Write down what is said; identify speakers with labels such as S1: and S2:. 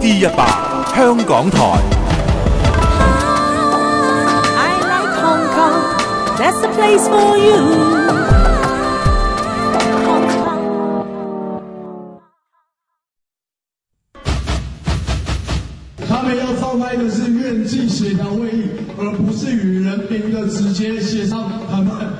S1: D 一百香港台。
S2: I like Hong Kong. That's the place for you.
S3: 他们要召开的是院际协调会议，而不是与人民的直接协商谈判。